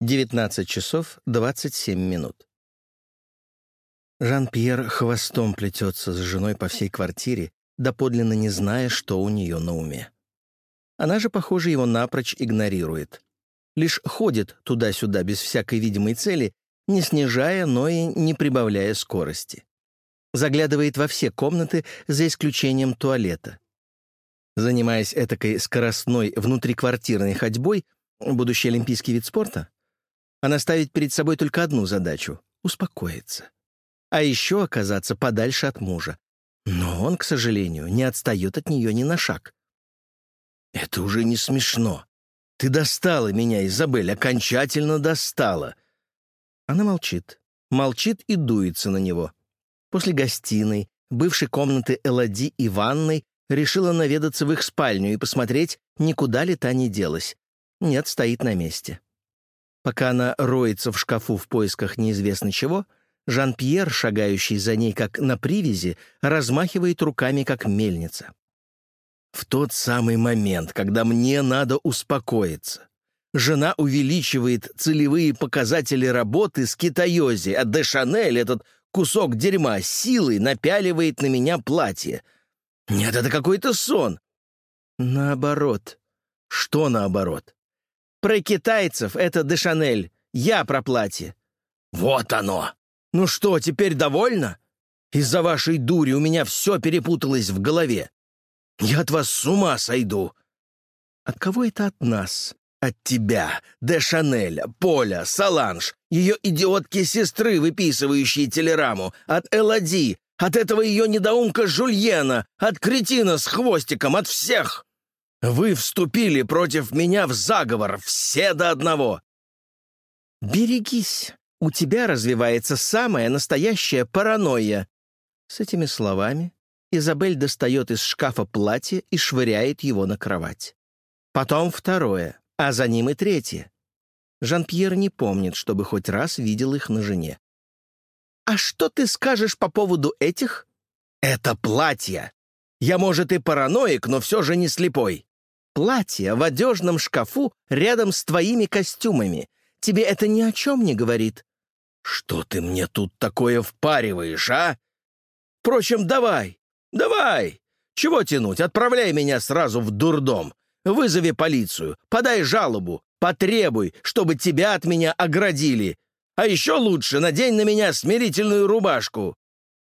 19 часов 27 минут. Жан-Пьер хвостом плетется с женой по всей квартире, доподлинно не зная, что у нее на уме. Она же, похоже, его напрочь игнорирует. Лишь ходит туда-сюда без всякой видимой цели, не снижая, но и не прибавляя скорости. Заглядывает во все комнаты, за исключением туалета. Занимаясь этакой скоростной внутриквартирной ходьбой, будущий олимпийский вид спорта, она ставит перед собой только одну задачу — успокоиться. А еще оказаться подальше от мужа. Но он, к сожалению, не отстает от нее ни на шаг. «Это уже не смешно. Ты достала меня, Изабель, окончательно достала». Она молчит. Молчит и дуется на него. После гостиной, бывшей комнаты Элади и ванной, решила наведаться в их спальню и посмотреть, никуда ли та не делась. Нет, стоит на месте. Пока она роется в шкафу в поисках неизвестно чего, Жан-Пьер, шагающий за ней как на привязи, размахивает руками как мельница. В тот самый момент, когда мне надо успокоиться, жена увеличивает целевые показатели работы с китайози, а де Шанель, этот кусок дерьма, силой напяливает на меня платье. Нет, это какой-то сон. Наоборот. Что наоборот? Про китайцев это Дешанель. Я про платье. Вот оно. Ну что, теперь довольна? Из-за вашей дури у меня все перепуталось в голове. Я от вас с ума сойду. От кого это от нас? От тебя, Де Шанеля, Поля, Саланж, ее идиотки-сестры, выписывающие телераму, от Элади, от этого ее недоумка Жульена, от кретина с хвостиком, от всех. Вы вступили против меня в заговор, все до одного. Берегись, у тебя развивается самая настоящая паранойя. С этими словами Изабель достает из шкафа платье и швыряет его на кровать. Потом второе, а за ним и третье. Жан-Пьер не помнит, чтобы хоть раз видел их на жене. «А что ты скажешь по поводу этих?» «Это платье. Я, может, и параноик, но все же не слепой платье в одежном шкафу рядом с твоими костюмами. Тебе это ни о чем не говорит». «Что ты мне тут такое впариваешь, а? Впрочем, давай, давай. Чего тянуть? Отправляй меня сразу в дурдом. Вызови полицию, подай жалобу, потребуй, чтобы тебя от меня оградили. А еще лучше надень на меня смирительную рубашку».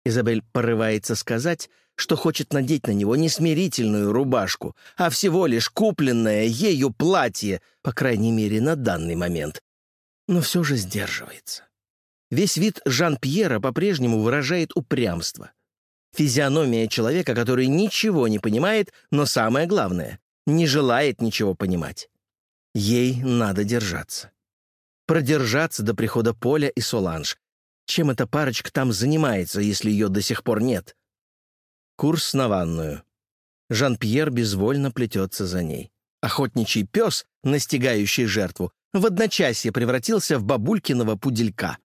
Изабель порывается сказать, что хочет надеть на него не смирительную рубашку, а всего лишь купленное ею платье, по крайней мере, на данный момент. Но все же сдерживается. Весь вид Жан-Пьера по-прежнему выражает упрямство. Физиономия человека, который ничего не понимает, но самое главное — не желает ничего понимать. Ей надо держаться. Продержаться до прихода Поля и Соланж. Чем эта парочка там занимается, если ее до сих пор нет? Курс на ванную. Жан-Пьер безвольно плетется за ней. Охотничий пес, настигающий жертву, в одночасье превратился в бабулькиного пуделька.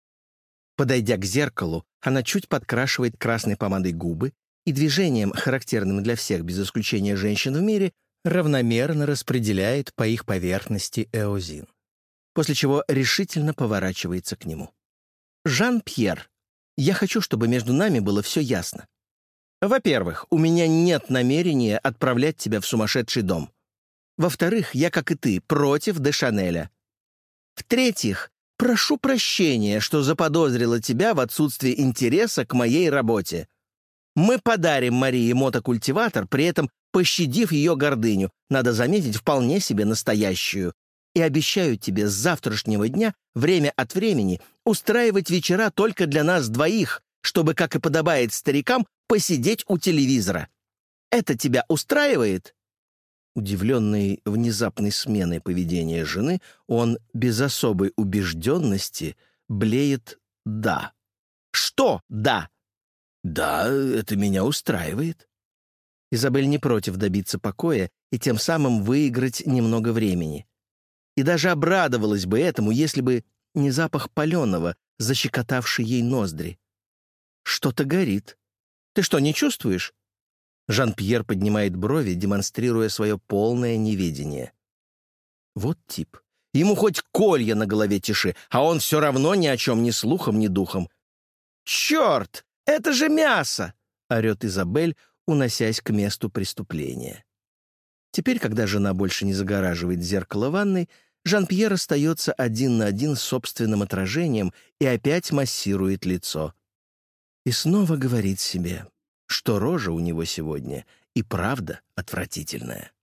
Подойдя к зеркалу, она чуть подкрашивает красной помадой губы и движением, характерным для всех без исключения женщин в мире, равномерно распределяет по их поверхности эозин. После чего решительно поворачивается к нему. «Жан-Пьер, я хочу, чтобы между нами было все ясно. Во-первых, у меня нет намерения отправлять тебя в сумасшедший дом. Во-вторых, я, как и ты, против де Шанеля. В-третьих, прошу прощения, что заподозрила тебя в отсутствии интереса к моей работе. Мы подарим Марии мотокультиватор, при этом пощадив ее гордыню, надо заметить, вполне себе настоящую. И обещаю тебе с завтрашнего дня время от времени устраивать вечера только для нас двоих, чтобы, как и подобает старикам, посидеть у телевизора. Это тебя устраивает?» Удивленный внезапной сменой поведения жены, он без особой убежденности блеет «да». «Что «да»?» «Да, это меня устраивает». Изабель не против добиться покоя и тем самым выиграть немного времени. И даже обрадовалась бы этому, если бы не запах паленого, защекотавший ей ноздри. Что-то горит. Ты что, не чувствуешь?» Жан-Пьер поднимает брови, демонстрируя свое полное неведение. Вот тип. Ему хоть колья на голове тиши, а он все равно ни о чем ни слухом, ни духом. «Черт! Это же мясо!» — орет Изабель, уносясь к месту преступления. Теперь, когда жена больше не загораживает зеркало ванной, Жан-Пьер остается один на один с собственным отражением и опять массирует лицо. И снова говорит себе, что рожа у него сегодня и правда отвратительная.